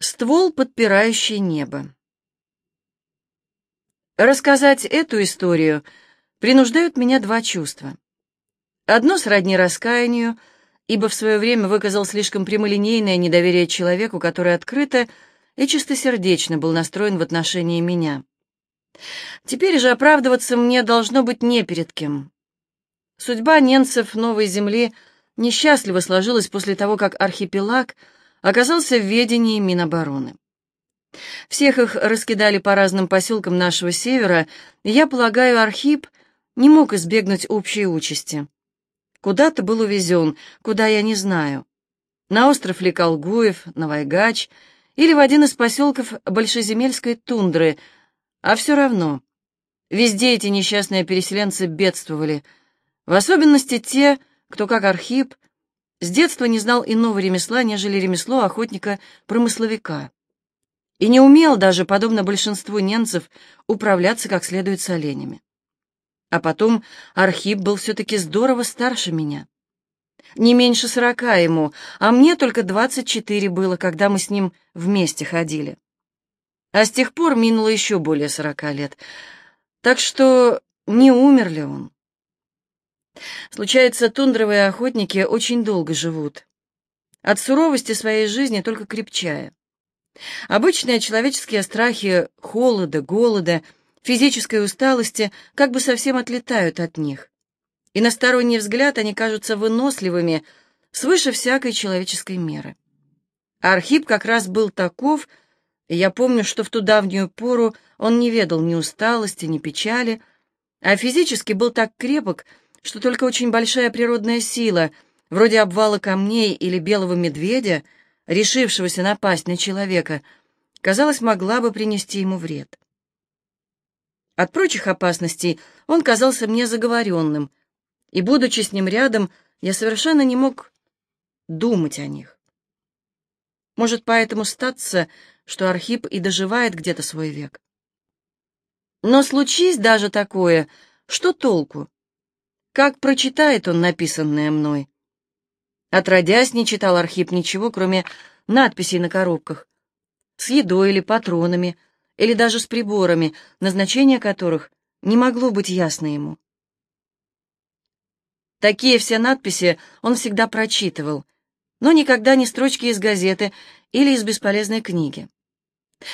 Ствол, подпирающий небо. Рассказать эту историю принуждают меня два чувства. Одно сродни раскаянию, ибо в свое время выказал слишком прямолинейное недоверие человеку, который открыто и чистосердечно был настроен в отношении меня. Теперь же оправдываться мне должно быть не перед кем. Судьба ненцев Новой Земли несчастливо сложилась после того, как архипелаг — оказался в ведении Минобороны. Всех их раскидали по разным поселкам нашего севера, и я полагаю, Архип не мог избегнуть общей участи. Куда-то был увезен, куда я не знаю. На остров ли Колгуев, на Вайгач или в один из поселков Большеземельской тундры, а все равно. Везде эти несчастные переселенцы бедствовали, в особенности те, кто, как Архип, с детства не знал иного ремесла, нежели ремесло охотника-промысловика. И не умел даже, подобно большинству немцев, управляться как следует с оленями. А потом Архип был все-таки здорово старше меня. Не меньше сорока ему, а мне только двадцать четыре было, когда мы с ним вместе ходили. А с тех пор минуло еще более сорока лет. Так что не умер ли он? Случается, тундровые охотники очень долго живут. От суровости своей жизни только крепчая. Обычные человеческие страхи холода, голода, физической усталости как бы совсем отлетают от них. И на сторонний взгляд они кажутся выносливыми, свыше всякой человеческой меры. Архип как раз был таков, и я помню, что в ту давнюю пору он не ведал ни усталости, ни печали, а физически был так крепок, что только очень большая природная сила, вроде обвала камней или белого медведя, решившегося напасть на человека, казалось, могла бы принести ему вред. От прочих опасностей он казался мне заговоренным, и, будучи с ним рядом, я совершенно не мог думать о них. Может, поэтому статься, что Архип и доживает где-то свой век. Но случись даже такое, что толку? Как прочитает он написанное мной? Отродясь, не читал Архип ничего, кроме надписей на коробках. С едой или патронами, или даже с приборами, назначение которых не могло быть ясно ему. Такие все надписи он всегда прочитывал, но никогда не строчки из газеты или из бесполезной книги.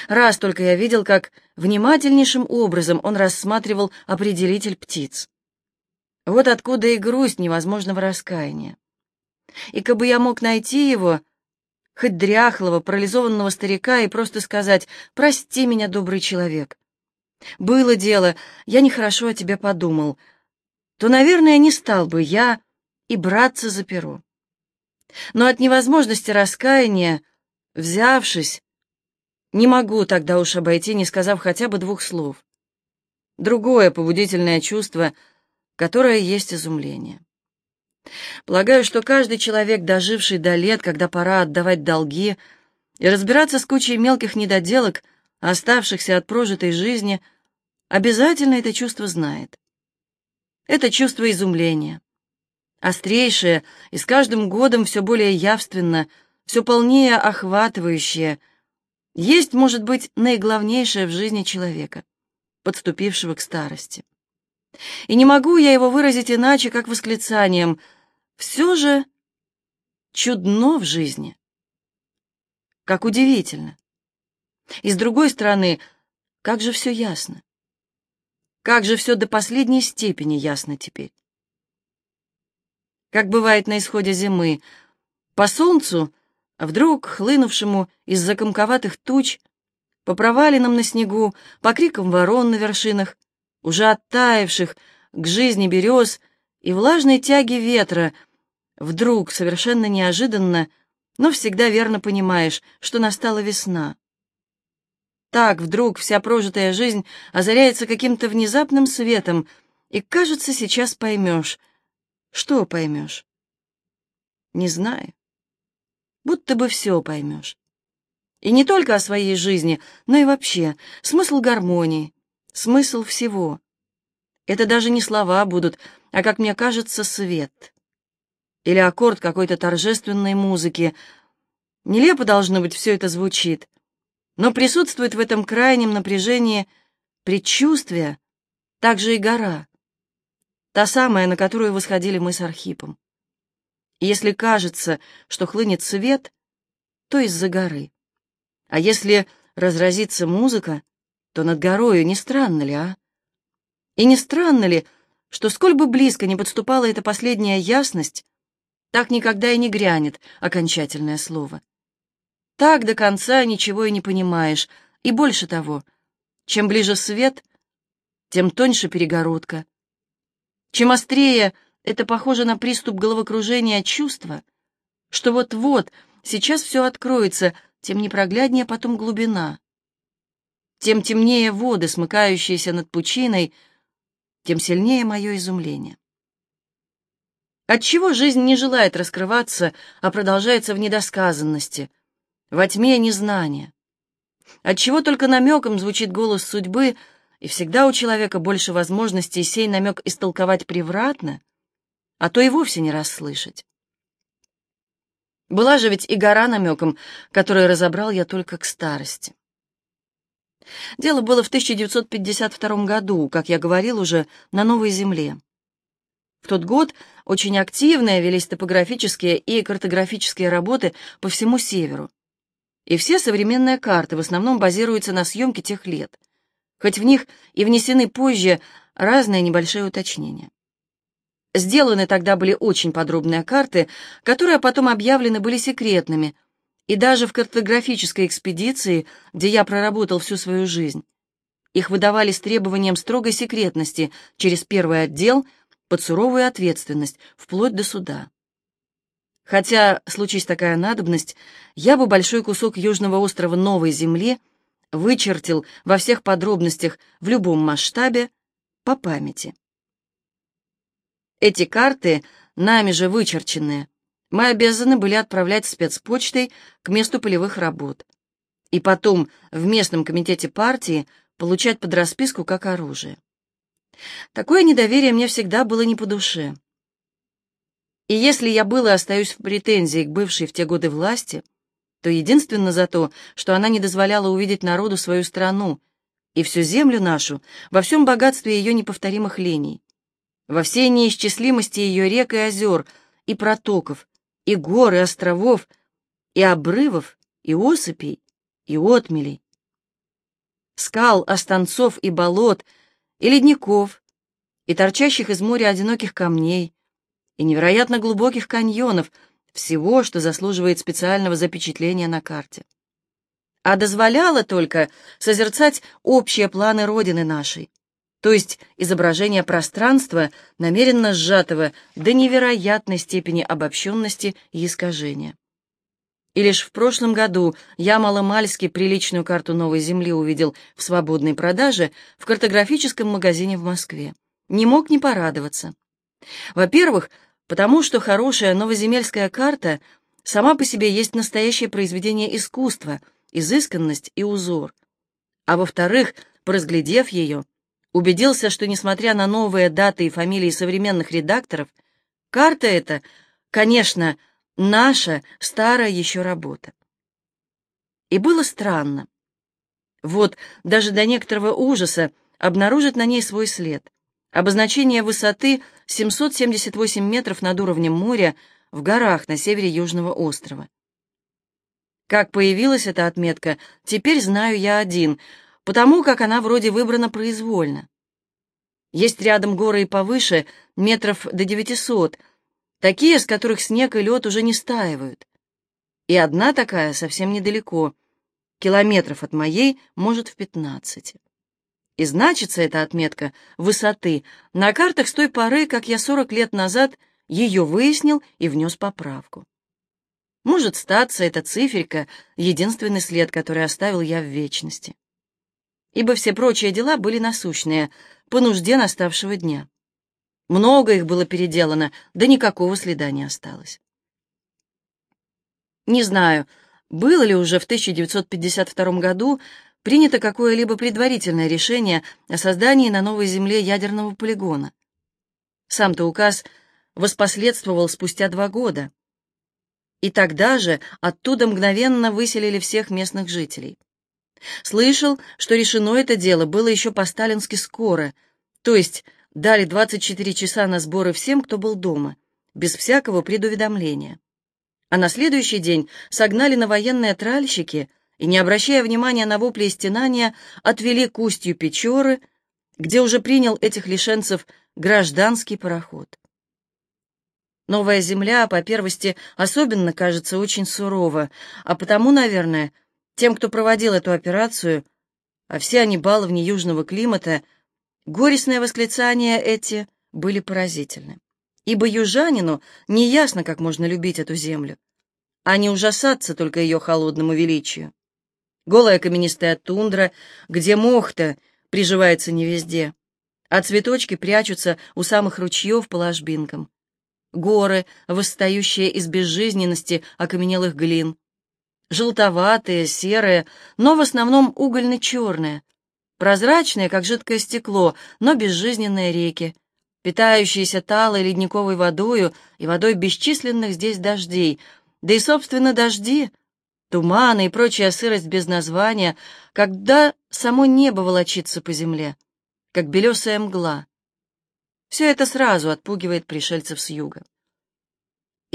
Раз только я видел, как внимательнейшим образом он рассматривал определитель птиц. Вот откуда и грусть невозможного раскаяния. И как бы я мог найти его, хоть дряхлого, парализованного старика, и просто сказать «Прости меня, добрый человек». Было дело, я нехорошо о тебе подумал, то, наверное, не стал бы я и браться за перо. Но от невозможности раскаяния, взявшись, не могу тогда уж обойти, не сказав хотя бы двух слов. Другое побудительное чувство — которое есть изумление. Полагаю, что каждый человек, доживший до лет, когда пора отдавать долги и разбираться с кучей мелких недоделок, оставшихся от прожитой жизни, обязательно это чувство знает. Это чувство изумления. Острейшее и с каждым годом все более явственно, все полнее охватывающее, есть, может быть, наиглавнейшее в жизни человека, подступившего к старости. И не могу я его выразить иначе, как восклицанием «Все же чудно в жизни». Как удивительно. И с другой стороны, как же все ясно. Как же все до последней степени ясно теперь. Как бывает на исходе зимы, по солнцу, вдруг хлынувшему из-за комковатых туч, по провалинам на снегу, по крикам ворон на вершинах, уже оттаивших к жизни берез и влажной тяги ветра, вдруг, совершенно неожиданно, но всегда верно понимаешь, что настала весна. Так вдруг вся прожитая жизнь озаряется каким-то внезапным светом, и, кажется, сейчас поймешь. Что поймешь? Не знаю. Будто бы все поймешь. И не только о своей жизни, но и вообще смысл гармонии, смысл всего. Это даже не слова будут, а, как мне кажется, свет. Или аккорд какой-то торжественной музыки. Нелепо должно быть все это звучит, но присутствует в этом крайнем напряжении предчувствие, также и гора, та самая, на которую восходили мы с Архипом. И если кажется, что хлынет свет, то из-за горы. А если разразится музыка, то над горою не странно ли, а? И не странно ли, что сколь бы близко не подступала эта последняя ясность, так никогда и не грянет окончательное слово. Так до конца ничего и не понимаешь, и больше того, чем ближе свет, тем тоньше перегородка. Чем острее это похоже на приступ головокружения чувства, что вот-вот сейчас все откроется, тем непрогляднее потом глубина. Тем темнее воды, смыкающиеся над пучиной, тем сильнее мое изумление. Отчего жизнь не желает раскрываться, а продолжается в недосказанности, во тьме незнания? Отчего только намеком звучит голос судьбы, и всегда у человека больше возможностей сей намек истолковать превратно, а то и вовсе не расслышать? Была же ведь и гора намеком, который разобрал я только к старости. Дело было в 1952 году, как я говорил уже, на Новой Земле. В тот год очень активные велись топографические и картографические работы по всему северу. И все современные карты в основном базируются на съемке тех лет, хоть в них и внесены позже разные небольшие уточнения. Сделаны тогда были очень подробные карты, которые потом объявлены были секретными, и даже в картографической экспедиции, где я проработал всю свою жизнь. Их выдавали с требованием строгой секретности через первый отдел под суровую ответственность, вплоть до суда. Хотя, случись такая надобность, я бы большой кусок южного острова Новой Земли вычертил во всех подробностях в любом масштабе по памяти. Эти карты, нами же вычерченные, мы обязаны были отправлять спецпочтой к месту полевых работ. И потом в местном комитете партии получать под расписку как оружие. Такое недоверие мне всегда было не по душе. И если я был и остаюсь в претензии к бывшей в те годы власти, то единственно за то, что она не дозволяла увидеть народу свою страну и всю землю нашу во всем богатстве ее неповторимых линий, во всей неисчислимости ее рек и озер, и протоков, и гор, и островов, и обрывов, и осыпей, и отмелей. Скал, останцов и болот, и ледников, и торчащих из моря одиноких камней, и невероятно глубоких каньонов, всего, что заслуживает специального запечатления на карте. А дозволяло только созерцать общие планы Родины нашей, то есть изображение пространства, намеренно сжатого до невероятной степени обобщенности и искажения. И лишь в прошлом году я маломальски приличную карту Новой Земли увидел в свободной продаже в картографическом магазине в Москве. Не мог не порадоваться. Во-первых, потому что хорошая новоземельская карта сама по себе есть настоящее произведение искусства, изысканность и узор. А во-вторых, поразглядев ее, убедился, что, несмотря на новые даты и фамилии современных редакторов, карта эта, конечно, наша старая еще работа. И было странно. Вот, даже до некоторого ужаса обнаружить на ней свой след. Обозначение высоты 778 метров над уровнем моря в горах на севере Южного острова. Как появилась эта отметка, теперь знаю я один — потому как она вроде выбрана произвольно. Есть рядом горы и повыше, метров до 900, такие, с которых снег и лед уже не стаивают. И одна такая совсем недалеко, километров от моей, может, в 15. И значится эта отметка высоты на картах с той поры, как я 40 лет назад ее выяснил и внес поправку. Может статься эта циферка — единственный след, который оставил я в вечности ибо все прочие дела были насущные, по нужде наставшего дня. Много их было переделано, да никакого следа не осталось. Не знаю, было ли уже в 1952 году принято какое-либо предварительное решение о создании на новой земле ядерного полигона. Сам-то указ воспоследствовал спустя два года. и тогда же оттуда мгновенно выселили всех местных жителей. Слышал, что решено это дело было еще по-сталински скоро, то есть дали 24 часа на сборы всем, кто был дома, без всякого предуведомления. А на следующий день согнали на военные тральщики и, не обращая внимания на вопли и стенания, отвели к устью Печоры, где уже принял этих лишенцев гражданский пароход. Новая земля, по первости, особенно кажется очень сурова, а потому, наверное, тем, кто проводил эту операцию, а все они баловни южного климата, горестные восклицания эти были поразительны. Ибо южанину неясно, как можно любить эту землю, а не ужасаться только ее холодному величию. Голая каменистая тундра, где мох-то приживается не везде, а цветочки прячутся у самых ручьев по ложбинкам горы, восстающие из безжизненности окаменелых глин, желтоватые, серые, но в основном угольно-черные, прозрачные, как жидкое стекло, но безжизненные реки, питающиеся талой ледниковой водою и водой бесчисленных здесь дождей, да и, собственно, дожди, туманы и прочая сырость без названия, когда само небо волочится по земле, как белесая мгла. Все это сразу отпугивает пришельцев с юга.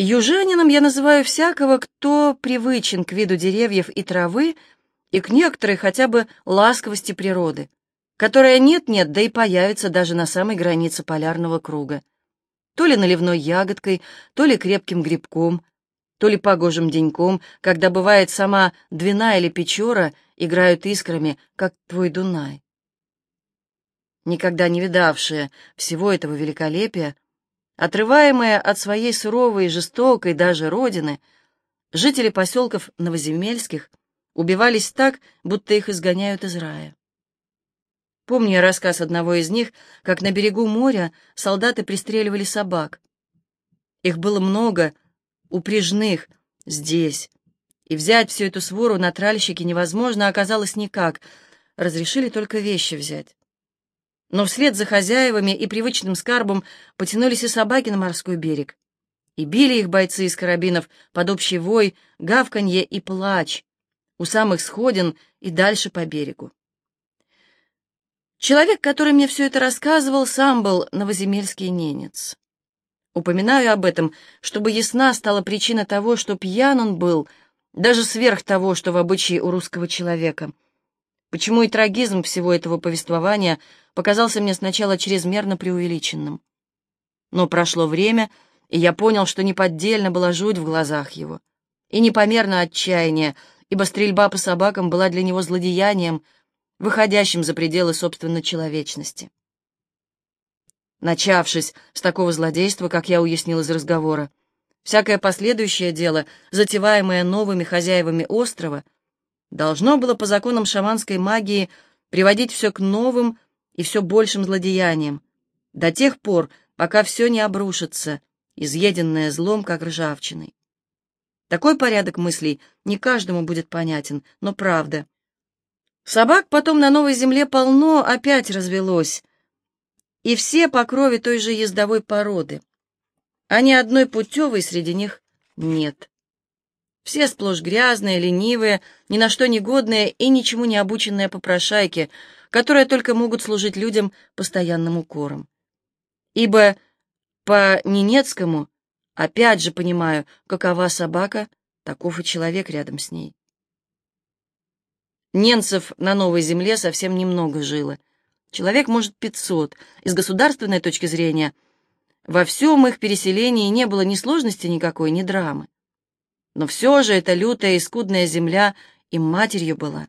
Южанином я называю всякого, кто привычен к виду деревьев и травы и к некоторой хотя бы ласковости природы, которая нет-нет, да и появится даже на самой границе полярного круга. То ли наливной ягодкой, то ли крепким грибком, то ли погожим деньком, когда бывает сама Двина или Печора играют искрами, как твой Дунай никогда не видавшие всего этого великолепия, отрываемые от своей суровой и жестокой даже родины, жители поселков новоземельских убивались так, будто их изгоняют из рая. Помню я рассказ одного из них, как на берегу моря солдаты пристреливали собак. Их было много, упряжных, здесь, и взять всю эту свору на тральщике невозможно оказалось никак, разрешили только вещи взять. Но вслед за хозяевами и привычным скарбом потянулись и собаки на морской берег. И били их бойцы из карабинов под общий вой, гавканье и плач у самых сходин и дальше по берегу. Человек, который мне все это рассказывал, сам был новоземельский ненец. Упоминаю об этом, чтобы ясна стала причина того, что пьян он был, даже сверх того, что в обычае у русского человека — Почему и трагизм всего этого повествования показался мне сначала чрезмерно преувеличенным. Но прошло время, и я понял, что неподдельно была жуть в глазах его, и непомерно отчаяние, ибо стрельба по собакам была для него злодеянием, выходящим за пределы собственной человечности. Начавшись с такого злодейства, как я уяснил из разговора, всякое последующее дело, затеваемое новыми хозяевами острова — должно было по законам шаманской магии приводить все к новым и все большим злодеяниям, до тех пор, пока все не обрушится, изъеденное злом, как ржавчиной. Такой порядок мыслей не каждому будет понятен, но правда. Собак потом на новой земле полно опять развелось, и все по крови той же ездовой породы, а ни одной путевой среди них нет. Все сплошь грязные, ленивые, ни на что не годные и ничему не обученные попрошайки, которые только могут служить людям постоянным укором. Ибо по Ненецкому опять же понимаю, какова собака, таков и человек рядом с ней. Ненцев на новой земле совсем немного жило. Человек, может, пятьсот. Из государственной точки зрения во всем их переселении не было ни сложности никакой, ни драмы. Но все же эта лютая и скудная земля им матерью была.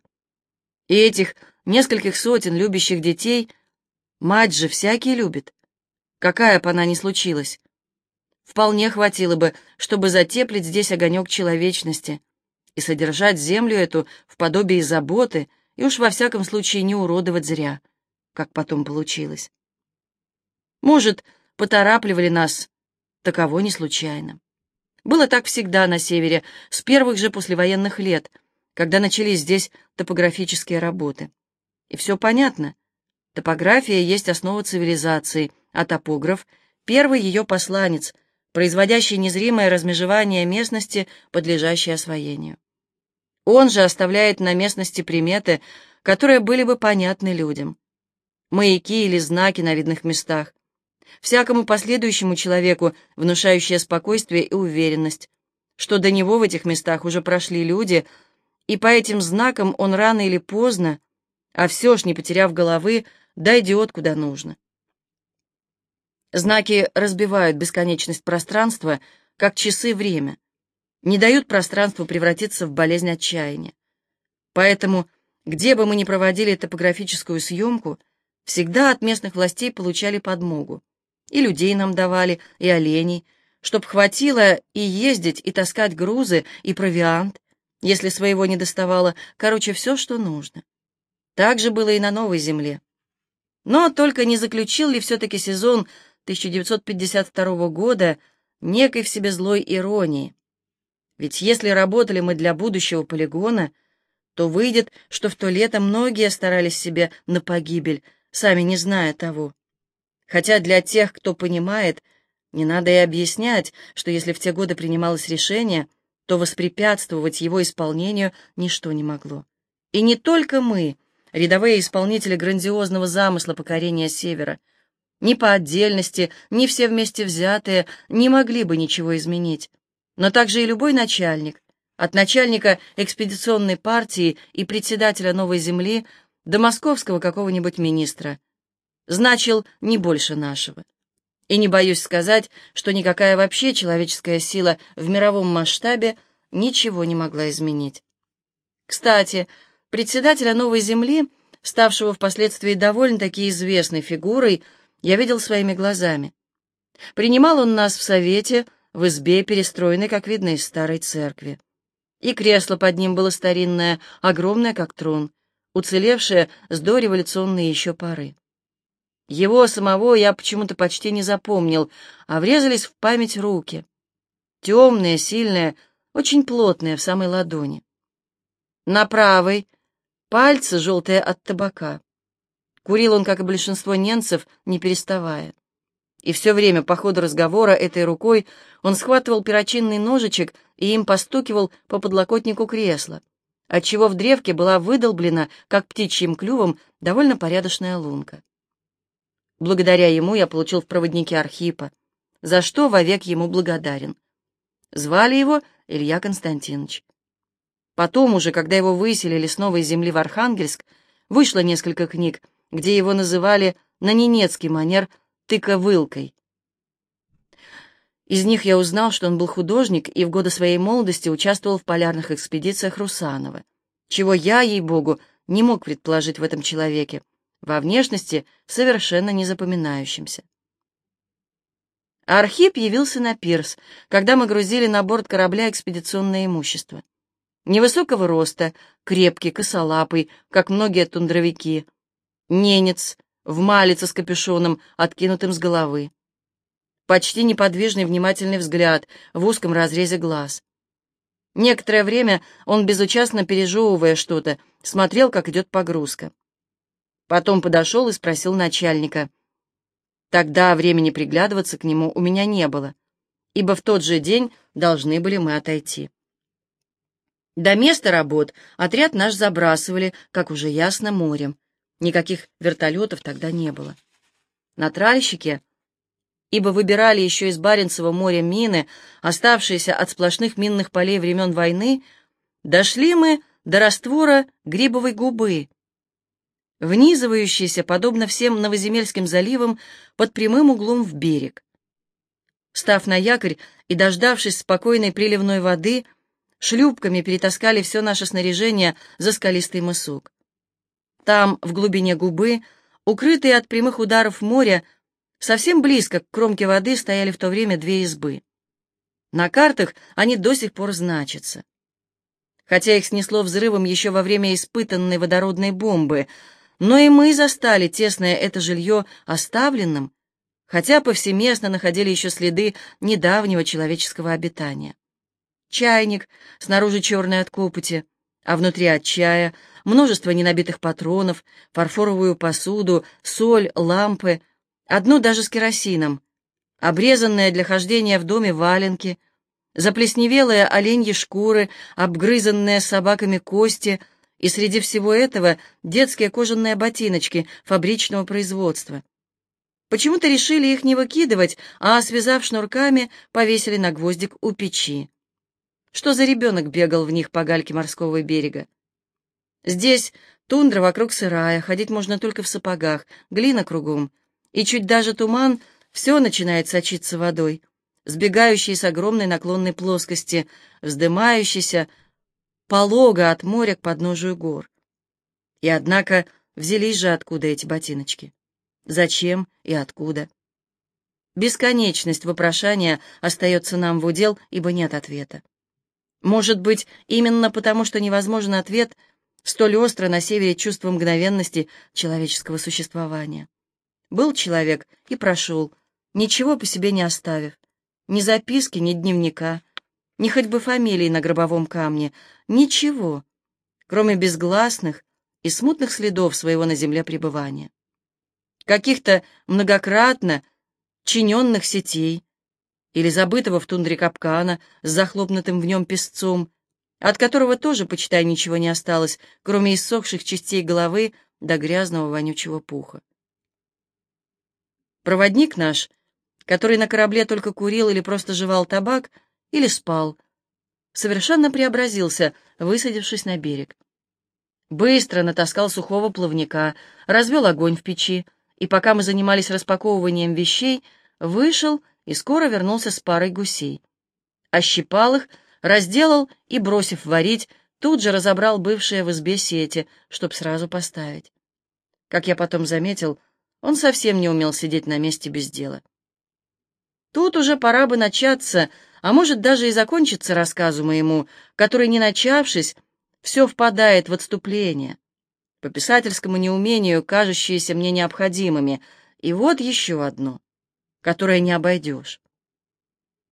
И этих нескольких сотен любящих детей мать же всякий любит, какая бы она ни случилась. Вполне хватило бы, чтобы затеплить здесь огонек человечности и содержать землю эту в подобии заботы и уж во всяком случае не уродовать зря, как потом получилось. Может, поторапливали нас, таково не случайно. Было так всегда на севере, с первых же послевоенных лет, когда начались здесь топографические работы. И все понятно. Топография есть основа цивилизации, а топограф — первый ее посланец, производящий незримое размежевание местности, подлежащей освоению. Он же оставляет на местности приметы, которые были бы понятны людям. Маяки или знаки на видных местах. Всякому последующему человеку внушающее спокойствие и уверенность, что до него в этих местах уже прошли люди, и по этим знакам он рано или поздно, а все ж не потеряв головы, дойдет куда нужно. Знаки разбивают бесконечность пространства, как часы время, не дают пространству превратиться в болезнь отчаяния. Поэтому, где бы мы ни проводили топографическую съемку, всегда от местных властей получали подмогу. И людей нам давали, и оленей, чтоб хватило и ездить, и таскать грузы, и провиант, если своего не доставало, короче, все, что нужно. Так же было и на Новой Земле. Но только не заключил ли все-таки сезон 1952 года некой в себе злой иронии. Ведь если работали мы для будущего полигона, то выйдет, что в то лето многие старались себе на погибель, сами не зная того. Хотя для тех, кто понимает, не надо и объяснять, что если в те годы принималось решение, то воспрепятствовать его исполнению ничто не могло. И не только мы, рядовые исполнители грандиозного замысла покорения Севера, ни по отдельности, ни все вместе взятые не могли бы ничего изменить. Но также и любой начальник, от начальника экспедиционной партии и председателя Новой Земли до московского какого-нибудь министра, значил не больше нашего. И не боюсь сказать, что никакая вообще человеческая сила в мировом масштабе ничего не могла изменить. Кстати, председателя Новой Земли, ставшего впоследствии довольно-таки известной фигурой, я видел своими глазами. Принимал он нас в совете, в избе, перестроенной, как видно, из старой церкви. И кресло под ним было старинное, огромное, как трон, уцелевшее с дореволюционной еще поры. Его самого я почему-то почти не запомнил, а врезались в память руки. Темные, сильные, очень плотные в самой ладони. На правой — пальцы, желтые от табака. Курил он, как и большинство немцев, не переставая. И все время по ходу разговора этой рукой он схватывал перочинный ножичек и им постукивал по подлокотнику кресла, отчего в древке была выдолблена, как птичьим клювом, довольно порядочная лунка. Благодаря ему я получил в проводнике Архипа, за что вовек ему благодарен. Звали его Илья Константинович. Потом уже, когда его выселили с новой земли в Архангельск, вышло несколько книг, где его называли на ненецкий манер тыковылкой. Из них я узнал, что он был художник и в годы своей молодости участвовал в полярных экспедициях Русанова, чего я, ей-богу, не мог предположить в этом человеке, во внешности совершенно не запоминающимся. Архип явился на пирс, когда мы грузили на борт корабля экспедиционное имущество. Невысокого роста, крепкий, косолапый, как многие тундровики — Ненец в малице с капюшоном, откинутым с головы. Почти неподвижный внимательный взгляд в узком разрезе глаз. Некоторое время он, безучастно пережевывая что-то, смотрел, как идет погрузка. Потом подошел и спросил начальника. Тогда времени приглядываться к нему у меня не было, ибо в тот же день должны были мы отойти. До места работ отряд наш забрасывали, как уже ясно, морем. Никаких вертолетов тогда не было. На тральщике, ибо выбирали еще из Баренцева моря мины, оставшиеся от сплошных минных полей времен войны, дошли мы до раствора грибовой губы, внизывающейся, подобно всем новоземельским заливам, под прямым углом в берег. Став на якорь и дождавшись спокойной приливной воды, шлюпками перетаскали все наше снаряжение за скалистый мысок. Там, в глубине губы, укрытые от прямых ударов моря, совсем близко к кромке воды стояли в то время две избы. На картах они до сих пор значатся. Хотя их снесло взрывом еще во время испытанной водородной бомбы, но и мы застали тесное это жилье оставленным, хотя повсеместно находили еще следы недавнего человеческого обитания. Чайник, снаружи черный от копоти, а внутри от чая множество ненабитых патронов, фарфоровую посуду, соль, лампы, одну даже с керосином, обрезанные для хождения в доме валенки, заплесневелые оленьи шкуры, обгрызанные собаками кости — и среди всего этого детские кожаные ботиночки фабричного производства. Почему-то решили их не выкидывать, а, связав шнурками, повесили на гвоздик у печи. Что за ребенок бегал в них по гальке морского берега? Здесь тундра вокруг сырая, ходить можно только в сапогах, глина кругом, и чуть даже туман, все начинает сочиться водой, сбегающей с огромной наклонной плоскости, вздымающейся, полого от моря к подножию гор. И однако взялись же откуда эти ботиночки? Зачем и откуда? Бесконечность вопрошания остается нам в удел, ибо нет ответа. Может быть, именно потому, что невозможен ответ, столь остро на севере чувство мгновенности человеческого существования. Был человек и прошел, ничего по себе не оставив, ни записки, ни дневника, ни хоть бы фамилии на гробовом камне, ничего, кроме безгласных и смутных следов своего на земле пребывания. Каких-то многократно чиненных сетей или забытого в тундре капкана с захлопнутым в нем песцом, от которого тоже, почитай, ничего не осталось, кроме иссохших частей головы до грязного вонючего пуха. Проводник наш, который на корабле только курил или просто жевал табак, или спал. Совершенно преобразился, высадившись на берег. Быстро натаскал сухого плавника, развел огонь в печи, и пока мы занимались распаковыванием вещей, вышел и скоро вернулся с парой гусей. Ощипал их, разделал и, бросив варить, тут же разобрал бывшие в избе сети, чтоб сразу поставить. Как я потом заметил, он совсем не умел сидеть на месте без дела. Тут уже пора бы начаться, а может даже и закончиться рассказу моему, который, не начавшись, все впадает в отступление, по писательскому неумению, кажущиеся мне необходимыми. И вот еще одно, которое не обойдешь.